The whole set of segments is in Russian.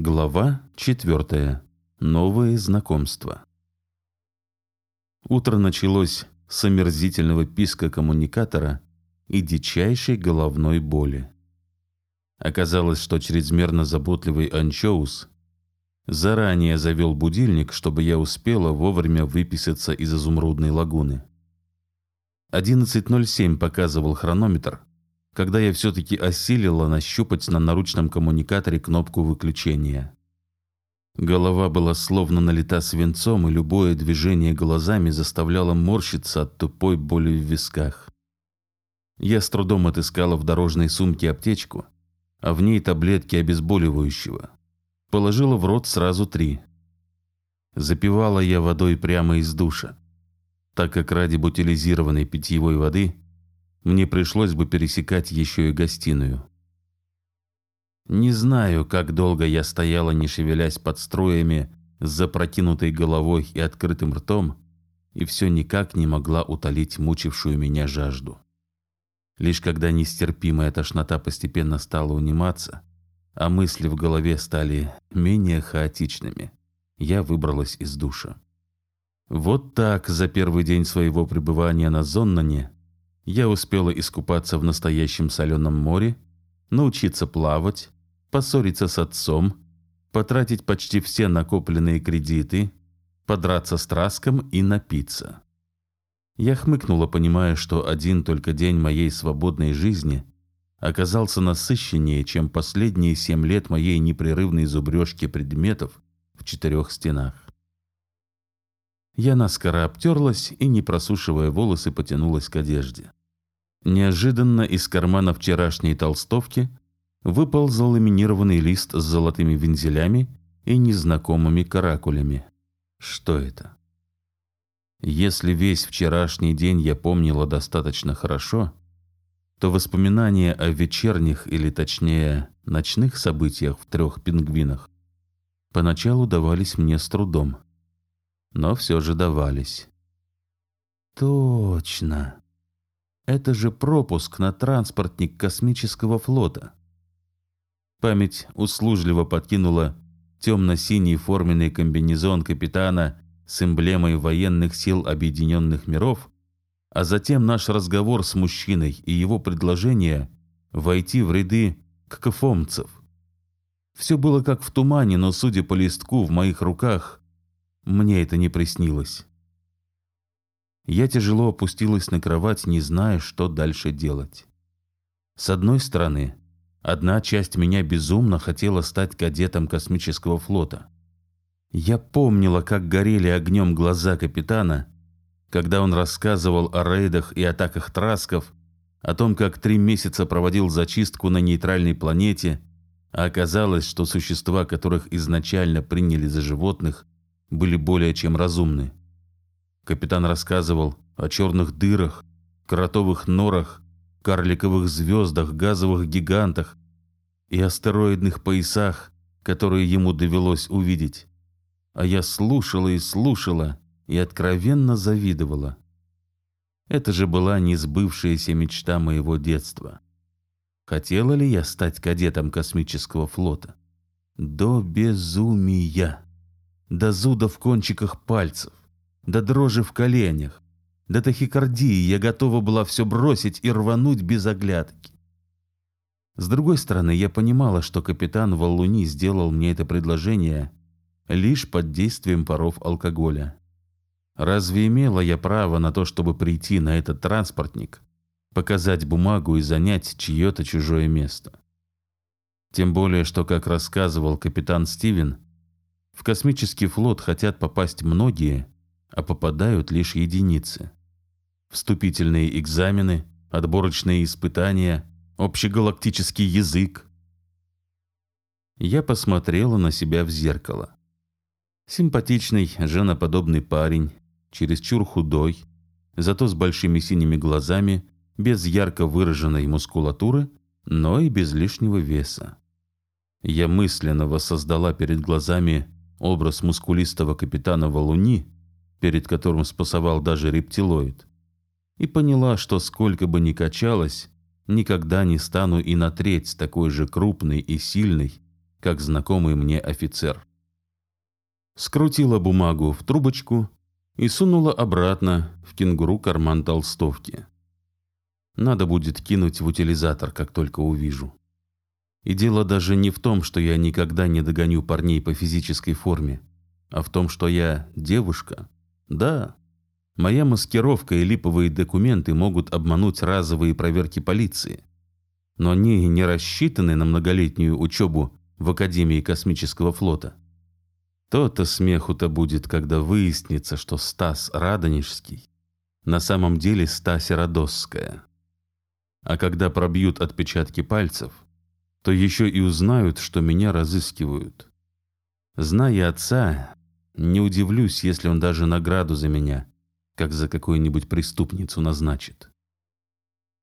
Глава 4. Новые знакомства. Утро началось с омерзительного писка коммуникатора и дичайшей головной боли. Оказалось, что чрезмерно заботливый анчоус заранее завел будильник, чтобы я успела вовремя выписаться из изумрудной лагуны. 11.07 показывал хронометр, когда я все-таки осилила нащупать на наручном коммуникаторе кнопку выключения. Голова была словно налита свинцом, и любое движение глазами заставляло морщиться от тупой боли в висках. Я с трудом отыскала в дорожной сумке аптечку, а в ней таблетки обезболивающего. Положила в рот сразу три. Запивала я водой прямо из душа, так как ради бутилизированной питьевой воды – мне пришлось бы пересекать еще и гостиную. Не знаю, как долго я стояла, не шевелясь под строями, с запрокинутой головой и открытым ртом, и все никак не могла утолить мучившую меня жажду. Лишь когда нестерпимая тошнота постепенно стала униматься, а мысли в голове стали менее хаотичными, я выбралась из душа. Вот так за первый день своего пребывания на Зоннане я успела искупаться в настоящем соленом море, научиться плавать, поссориться с отцом, потратить почти все накопленные кредиты, подраться с Траском и напиться. Я хмыкнула, понимая, что один только день моей свободной жизни оказался насыщеннее, чем последние семь лет моей непрерывной зубрежки предметов в четырех стенах. Я наскоро обтерлась и, не просушивая волосы, потянулась к одежде. Неожиданно из кармана вчерашней толстовки выпал заламинированный лист с золотыми вензелями и незнакомыми каракулями. Что это? Если весь вчерашний день я помнила достаточно хорошо, то воспоминания о вечерних или точнее ночных событиях в трех пингвинах поначалу давались мне с трудом, но все же давались. Точно. Это же пропуск на транспортник космического флота. Память услужливо подкинула темно-синий форменный комбинезон капитана с эмблемой военных сил Объединенных Миров, а затем наш разговор с мужчиной и его предложение войти в ряды ккфомцев. Все было как в тумане, но, судя по листку в моих руках, мне это не приснилось. Я тяжело опустилась на кровать, не зная, что дальше делать. С одной стороны, одна часть меня безумно хотела стать кадетом космического флота. Я помнила, как горели огнем глаза капитана, когда он рассказывал о рейдах и атаках трасков, о том, как три месяца проводил зачистку на нейтральной планете, а оказалось, что существа, которых изначально приняли за животных, были более чем разумны. Капитан рассказывал о черных дырах, кротовых норах, карликовых звездах, газовых гигантах и астероидных поясах, которые ему довелось увидеть. А я слушала и слушала и откровенно завидовала. Это же была несбывшаяся мечта моего детства. Хотела ли я стать кадетом космического флота? До безумия, до зуда в кончиках пальцев до дрожи в коленях, до тахикардии я готова была все бросить и рвануть без оглядки. С другой стороны, я понимала, что капитан Валуни сделал мне это предложение лишь под действием паров алкоголя. Разве имела я право на то, чтобы прийти на этот транспортник, показать бумагу и занять чье-то чужое место? Тем более, что, как рассказывал капитан Стивен, в космический флот хотят попасть многие – а попадают лишь единицы. Вступительные экзамены, отборочные испытания, общегалактический язык. Я посмотрела на себя в зеркало. Симпатичный, женоподобный парень, чересчур худой, зато с большими синими глазами, без ярко выраженной мускулатуры, но и без лишнего веса. Я мысленно воссоздала перед глазами образ мускулистого капитана Валуни, перед которым спасовал даже рептилоид, и поняла, что сколько бы ни качалась, никогда не стану и на треть такой же крупной и сильной, как знакомый мне офицер. Скрутила бумагу в трубочку и сунула обратно в кенгуру карман толстовки. Надо будет кинуть в утилизатор, как только увижу. И дело даже не в том, что я никогда не догоню парней по физической форме, а в том, что я девушка. Да, моя маскировка и липовые документы могут обмануть разовые проверки полиции. Но они не рассчитаны на многолетнюю учебу в Академии космического флота. То-то смеху-то будет, когда выяснится, что Стас Радонежский на самом деле Стася Радосская. А когда пробьют отпечатки пальцев, то еще и узнают, что меня разыскивают. Зная отца, не удивлюсь, если он даже награду за меня, как за какую-нибудь преступницу, назначит.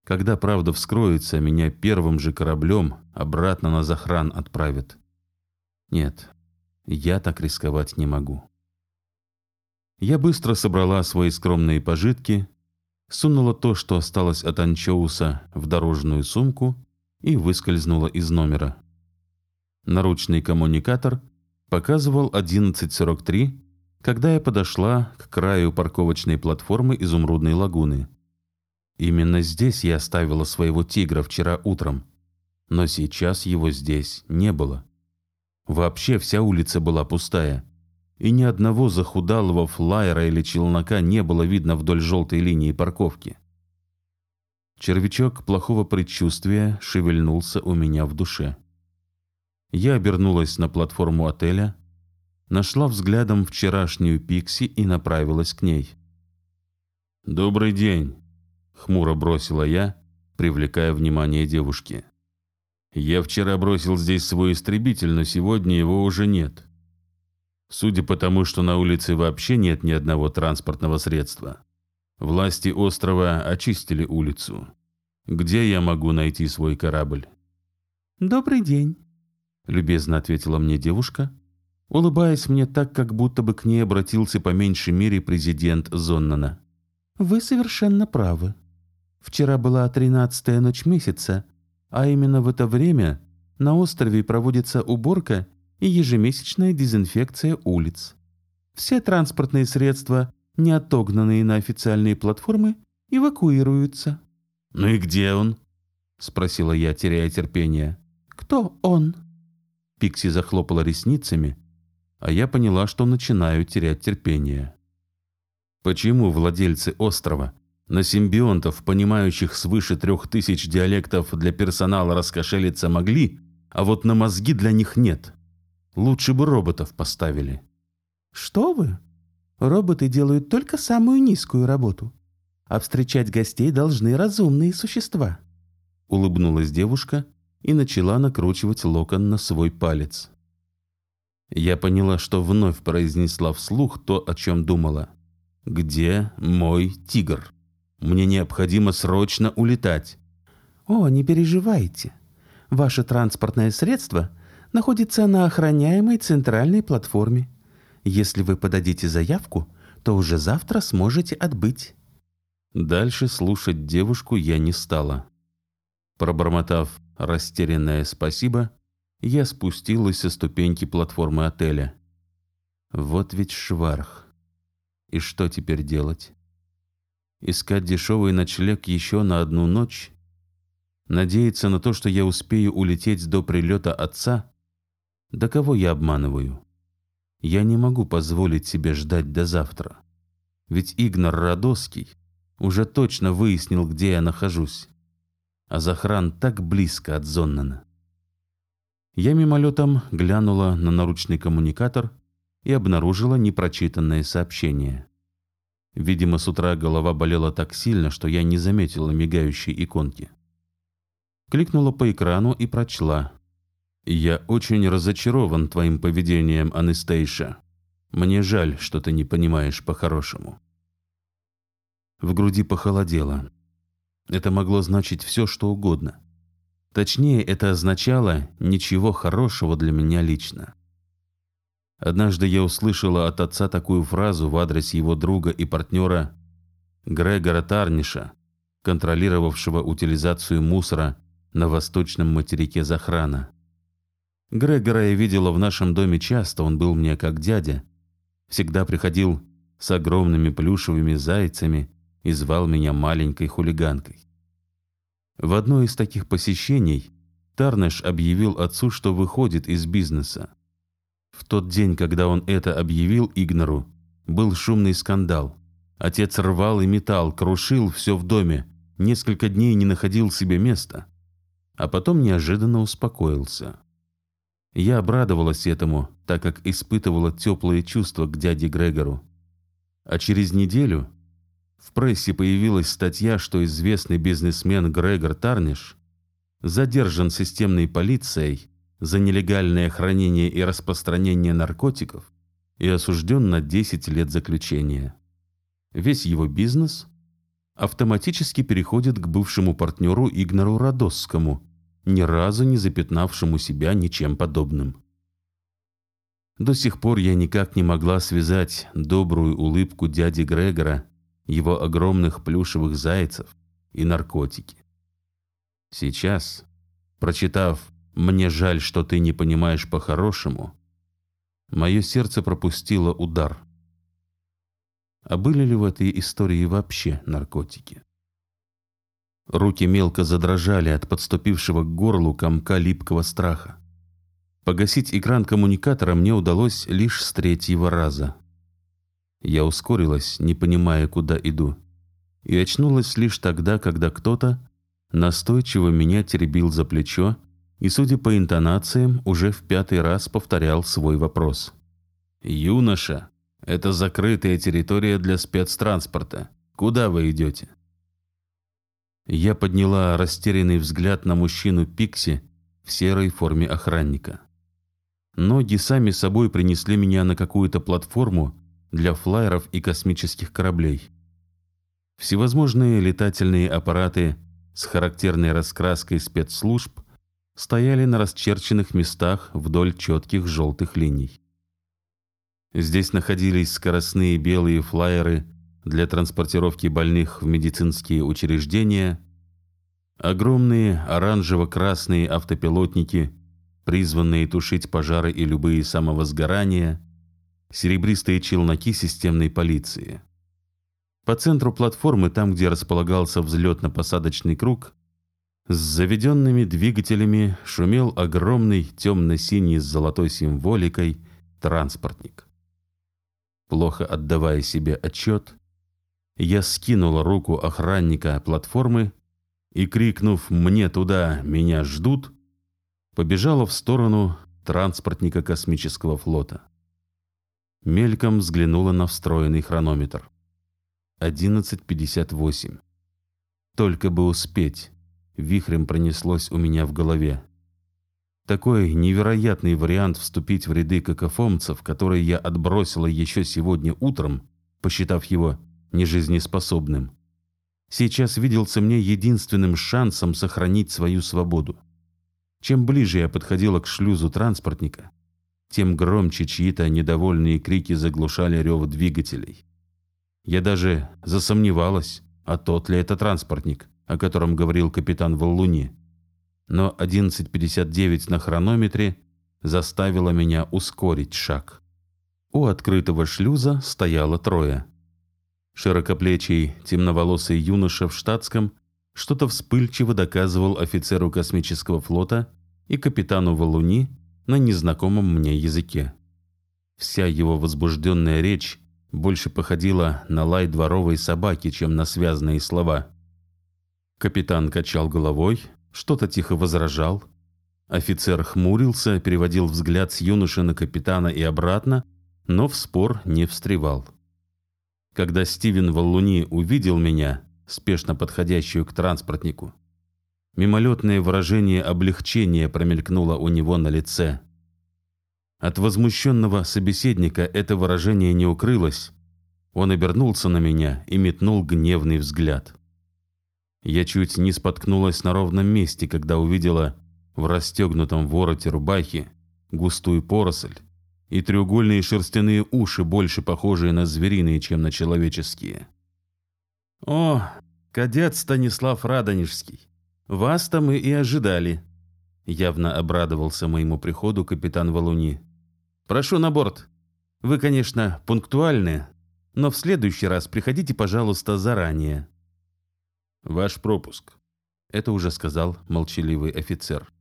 Когда правда вскроется, меня первым же кораблем обратно на захран отправят. Нет, я так рисковать не могу. Я быстро собрала свои скромные пожитки, сунула то, что осталось от анчоуса, в дорожную сумку и выскользнула из номера. Наручный коммуникатор показывал 11.43, когда я подошла к краю парковочной платформы Изумрудной лагуны. Именно здесь я оставила своего тигра вчера утром, но сейчас его здесь не было. Вообще вся улица была пустая, и ни одного захудалого флайера или челнока не было видно вдоль желтой линии парковки. Червячок плохого предчувствия шевельнулся у меня в душе. Я обернулась на платформу отеля, нашла взглядом вчерашнюю Пикси и направилась к ней. «Добрый день», — хмуро бросила я, привлекая внимание девушки. Я вчера бросил здесь свой истребитель, но сегодня его уже нет. Судя по тому, что на улице вообще нет ни одного транспортного средства, власти острова очистили улицу. Где я могу найти свой корабль? «Добрый день», — любезно ответила мне девушка, улыбаясь мне так, как будто бы к ней обратился по меньшей мере президент Зоннана. «Вы совершенно правы. Вчера была тринадцатая ночь месяца, а именно в это время на острове проводится уборка и ежемесячная дезинфекция улиц. Все транспортные средства, не отогнанные на официальные платформы, эвакуируются. «Ну и где он?» — спросила я, теряя терпение. «Кто он?» Пикси захлопала ресницами, а я поняла, что начинаю терять терпение. Почему владельцы острова на симбионтов, понимающих свыше трех тысяч диалектов для персонала раскошелиться могли, а вот на мозги для них нет. Лучше бы роботов поставили. Что вы? Роботы делают только самую низкую работу, а встречать гостей должны разумные существа. Улыбнулась девушка и начала накручивать локон на свой палец. Я поняла, что вновь произнесла вслух то, о чем думала. «Где мой тигр?» Мне необходимо срочно улетать. О, не переживайте. Ваше транспортное средство находится на охраняемой центральной платформе. Если вы подадите заявку, то уже завтра сможете отбыть. Дальше слушать девушку я не стала. Пробормотав растерянное спасибо, я спустилась со ступеньки платформы отеля. Вот ведь шварх. И что теперь делать? искать дешевый ночлег еще на одну ночь, надеяться на то, что я успею улететь до прилета отца? Да кого я обманываю? Я не могу позволить себе ждать до завтра. Ведь Игнор Радоский уже точно выяснил, где я нахожусь. А Захран так близко от Зоннана. Я мимолетом глянула на наручный коммуникатор и обнаружила непрочитанное сообщение. Видимо, с утра голова болела так сильно, что я не заметила мигающей иконки. Кликнула по экрану и прочла. «Я очень разочарован твоим поведением, Анастейша. Мне жаль, что ты не понимаешь по-хорошему». В груди похолодело. Это могло значить все, что угодно. Точнее, это означало ничего хорошего для меня лично. Однажды я услышала от отца такую фразу в адрес его друга и партнера Грегора Тарниша, контролировавшего утилизацию мусора на восточном материке Захрана. Грегора я видела в нашем доме часто, он был мне как дядя. Всегда приходил с огромными плюшевыми зайцами и звал меня маленькой хулиганкой. В одно из таких посещений Тарнеш объявил отцу, что выходит из бизнеса. В тот день, когда он это объявил Игнору, был шумный скандал. Отец рвал и метал, крушил все в доме, несколько дней не находил себе места, а потом неожиданно успокоился. Я обрадовалась этому, так как испытывала теплые чувства к дяде Грегору. А через неделю в прессе появилась статья, что известный бизнесмен Грегор Тарниш задержан системной полицией за нелегальное хранение и распространение наркотиков и осужден на 10 лет заключения. Весь его бизнес автоматически переходит к бывшему партнеру Игнору Радосскому, ни разу не запятнавшему себя ничем подобным. До сих пор я никак не могла связать добрую улыбку дяди Грегора, его огромных плюшевых зайцев и наркотики. Сейчас, прочитав «Мне жаль, что ты не понимаешь по-хорошему», мое сердце пропустило удар. А были ли в этой истории вообще наркотики? Руки мелко задрожали от подступившего к горлу комка липкого страха. Погасить экран коммуникатора мне удалось лишь с третьего раза. Я ускорилась, не понимая, куда иду, и очнулась лишь тогда, когда кто-то настойчиво меня теребил за плечо и, судя по интонациям, уже в пятый раз повторял свой вопрос. «Юноша, это закрытая территория для спецтранспорта. Куда вы идете?» Я подняла растерянный взгляд на мужчину Пикси в серой форме охранника. Ноги сами собой принесли меня на какую-то платформу для флайеров и космических кораблей. Всевозможные летательные аппараты с характерной раскраской спецслужб стояли на расчерченных местах вдоль четких желтых линий. Здесь находились скоростные белые флайеры для транспортировки больных в медицинские учреждения, огромные оранжево-красные автопилотники, призванные тушить пожары и любые самовозгорания, серебристые челноки системной полиции. По центру платформы, там, где располагался взлетно-посадочный круг, с заведенными двигателями шумел огромный темно-синий с золотой символикой транспортник. Плохо отдавая себе отчет, я скинула руку охранника платформы и, крикнув «Мне туда, меня ждут!», побежала в сторону транспортника космического флота. Мельком взглянула на встроенный хронометр. 11.58. Только бы успеть, вихрем пронеслось у меня в голове. Такой невероятный вариант вступить в ряды какофомцев, который я отбросила еще сегодня утром, посчитав его нежизнеспособным, сейчас виделся мне единственным шансом сохранить свою свободу. Чем ближе я подходила к шлюзу транспортника, тем громче чьи-то недовольные крики заглушали рев двигателей. Я даже засомневалась, а тот ли это транспортник, о котором говорил капитан Валлуни. Но 11.59 на хронометре заставило меня ускорить шаг. У открытого шлюза стояло трое. Широкоплечий, темноволосый юноша в штатском что-то вспыльчиво доказывал офицеру космического флота и капитану Валуни на незнакомом мне языке. Вся его возбужденная речь больше походила на лай дворовой собаки, чем на связанные слова. Капитан качал головой, что-то тихо возражал. Офицер хмурился, переводил взгляд с юноши на капитана и обратно, но в спор не встревал. Когда Стивен Валлуни увидел меня, спешно подходящую к транспортнику, мимолетное выражение облегчения промелькнуло у него на лице. От возмущенного собеседника это выражение не укрылось. Он обернулся на меня и метнул гневный взгляд. Я чуть не споткнулась на ровном месте, когда увидела в расстегнутом вороте рубахи густую поросль, и треугольные шерстяные уши, больше похожие на звериные, чем на человеческие. «О, кадет Станислав Радонежский, вас-то мы и ожидали», Явно обрадовался моему приходу капитан Валуни. «Прошу на борт. Вы, конечно, пунктуальны, но в следующий раз приходите, пожалуйста, заранее». «Ваш пропуск», — это уже сказал молчаливый офицер.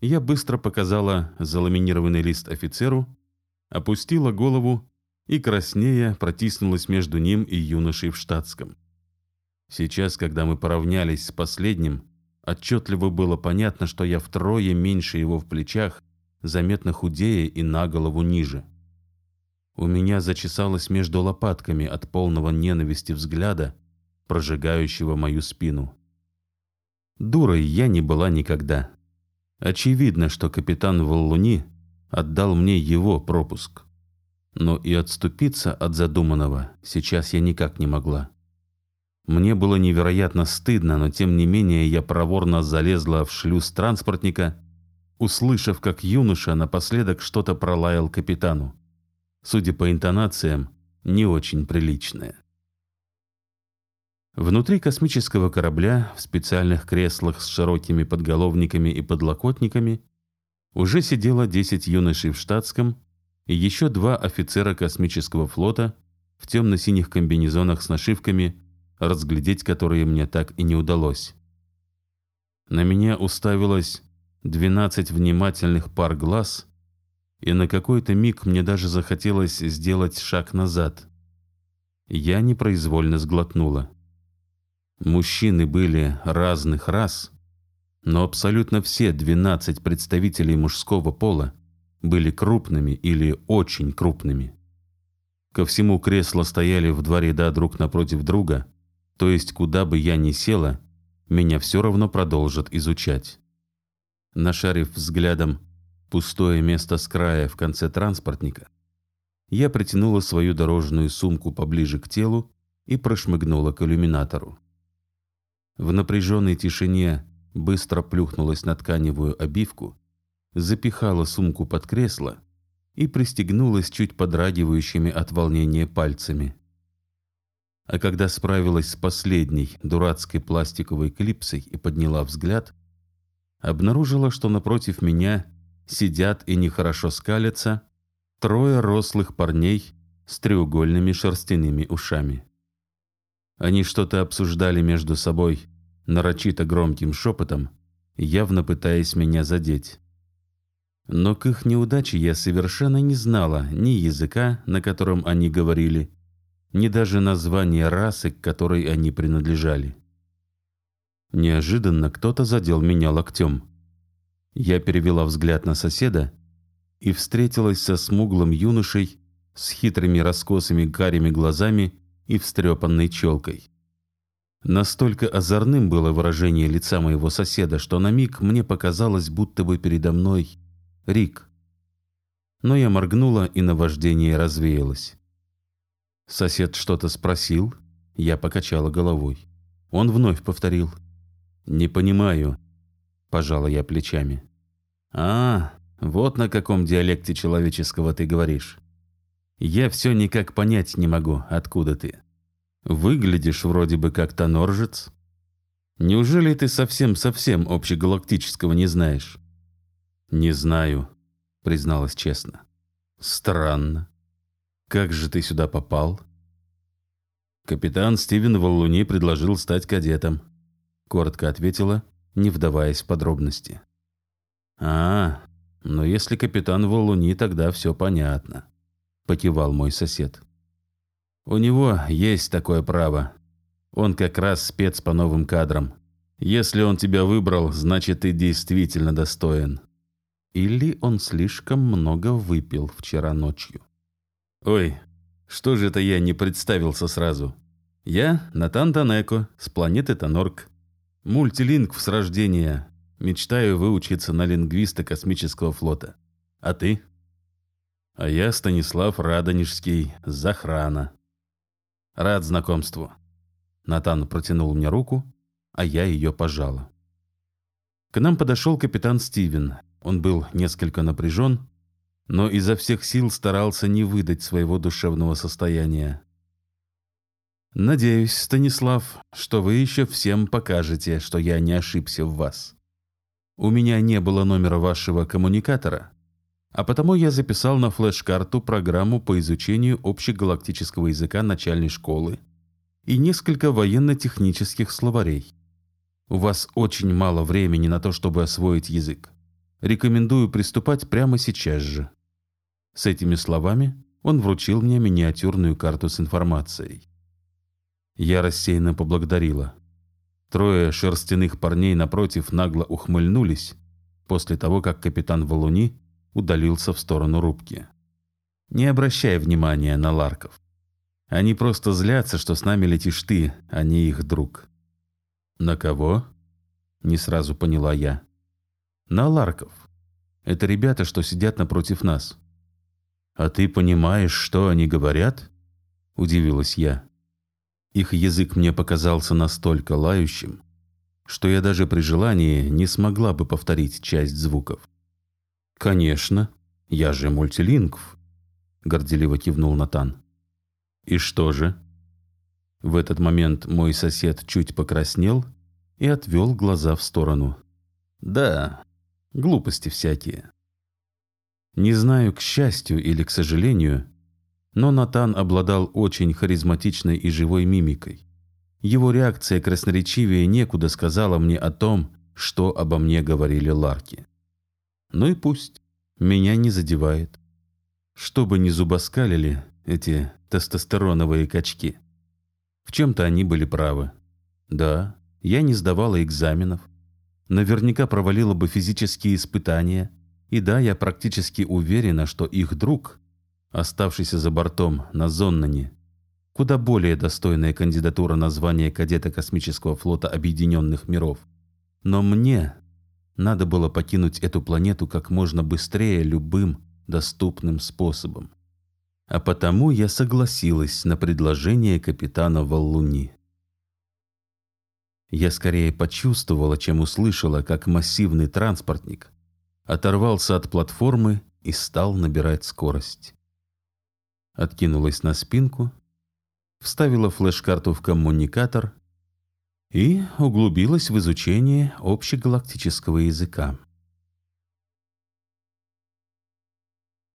Я быстро показала заламинированный лист офицеру, опустила голову и краснея протиснулась между ним и юношей в штатском. Сейчас, когда мы поравнялись с последним, отчетливо было понятно, что я втрое меньше его в плечах, заметно худее и на голову ниже. У меня зачесалось между лопатками от полного ненависти взгляда, прожигающего мою спину. Дурой я не была никогда. Очевидно, что капитан Валлуни отдал мне его пропуск. Но и отступиться от задуманного сейчас я никак не могла. Мне было невероятно стыдно, но тем не менее я проворно залезла в шлюз транспортника, услышав, как юноша напоследок что-то пролаял капитану. Судя по интонациям, не очень приличное. Внутри космического корабля, в специальных креслах с широкими подголовниками и подлокотниками, уже сидело 10 юношей в штатском и еще два офицера космического флота в темно-синих комбинезонах с нашивками, разглядеть которые мне так и не удалось. На меня уставилось 12 внимательных пар глаз, и на какой-то миг мне даже захотелось сделать шаг назад. Я непроизвольно сглотнула. Мужчины были разных рас, но абсолютно все 12 представителей мужского пола были крупными или очень крупными. Ко всему кресла стояли в два ряда друг напротив друга, то есть куда бы я ни села, меня все равно продолжат изучать. Нашарив взглядом пустое место с края в конце транспортника, я притянула свою дорожную сумку поближе к телу и прошмыгнула к иллюминатору. В напряженной тишине быстро плюхнулась на тканевую обивку, запихала сумку под кресло и пристегнулась чуть подрагивающими от волнения пальцами. А когда справилась с последней дурацкой пластиковой клипсой и подняла взгляд, обнаружила, что напротив меня сидят и нехорошо скалятся трое рослых парней с треугольными шерстяными ушами. Они что-то обсуждали между собой нарочито громким шепотом, явно пытаясь меня задеть. Но к их неудаче я совершенно не знала ни языка, на котором они говорили, ни даже названия расы, к которой они принадлежали. Неожиданно кто-то задел меня локтем. Я перевела взгляд на соседа и встретилась со смуглым юношей с хитрыми раскосыми карими глазами и встрепанной челкой. Настолько озорным было выражение лица моего соседа, что на миг мне показалось, будто бы передо мной Рик. Но я моргнула, и наваждение развеялось. Сосед что-то спросил, я покачала головой. Он вновь повторил. «Не понимаю», — пожала я плечами. «А, вот на каком диалекте человеческого ты говоришь. Я все никак понять не могу, откуда ты. Выглядишь вроде бы как тоноржец. Неужели ты совсем-совсем общегалактического не знаешь? Не знаю, призналась честно. Странно. Как же ты сюда попал? Капитан Стивен Валлуни предложил стать кадетом. Коротко ответила, не вдаваясь в подробности. А, но если капитан Валлуни, тогда все понятно. — покивал мой сосед. «У него есть такое право. Он как раз спец по новым кадрам. Если он тебя выбрал, значит, ты действительно достоин». Или он слишком много выпил вчера ночью. «Ой, что же это я не представился сразу? Я Натан Танеко с планеты Тонорк. Мультилингв с рождения. Мечтаю выучиться на лингвиста космического флота. А ты?» А я Станислав Радонежский, Захрана. Рад знакомству. Натан протянул мне руку, а я ее пожала. К нам подошел капитан Стивен. Он был несколько напряжен, но изо всех сил старался не выдать своего душевного состояния. «Надеюсь, Станислав, что вы еще всем покажете, что я не ошибся в вас». У меня не было номера вашего коммуникатора, а потому я записал на флеш-карту программу по изучению общегалактического языка начальной школы и несколько военно-технических словарей. У вас очень мало времени на то, чтобы освоить язык. Рекомендую приступать прямо сейчас же. С этими словами он вручил мне миниатюрную карту с информацией. Я рассеянно поблагодарила. Трое шерстяных парней напротив нагло ухмыльнулись после того, как капитан Валуни удалился в сторону рубки. Не обращай внимания на Ларков. Они просто злятся, что с нами летишь ты, а не их друг. На кого? Не сразу поняла я. На Ларков. Это ребята, что сидят напротив нас. А ты понимаешь, что они говорят? Удивилась я. Их язык мне показался настолько лающим, что я даже при желании не смогла бы повторить часть звуков. «Конечно, я же мультилингв», — горделиво кивнул Натан. «И что же?» В этот момент мой сосед чуть покраснел и отвел глаза в сторону. «Да, глупости всякие». Не знаю, к счастью или к сожалению, но Натан обладал очень харизматичной и живой мимикой. Его реакция красноречивее некуда сказала мне о том, что обо мне говорили Ларки. Ну и пусть. Меня не задевает. Чтобы не зубоскалили эти тестостероновые качки. В чем-то они были правы. Да, я не сдавала экзаменов. Наверняка провалила бы физические испытания. И да, я практически уверена, что их друг, оставшийся за бортом на Зоннане, куда более достойная кандидатура на звание кадета космического флота Объединенных миров. Но мне надо было покинуть эту планету как можно быстрее любым доступным способом. А потому я согласилась на предложение капитана Валлуни. Я скорее почувствовала, чем услышала, как массивный транспортник оторвался от платформы и стал набирать скорость откинулась на спинку, вставила флеш-карту в коммуникатор и углубилась в изучение общегалактического языка.